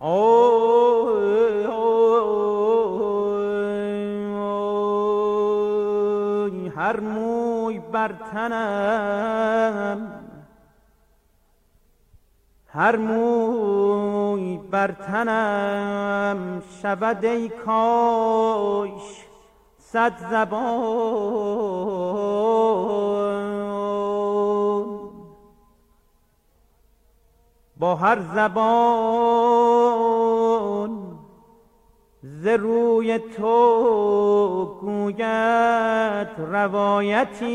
آی هر موی بر تنم هر موی بر تنم شود ای کاش صد زبان با هر زبان ز روی تو گوید روایتی.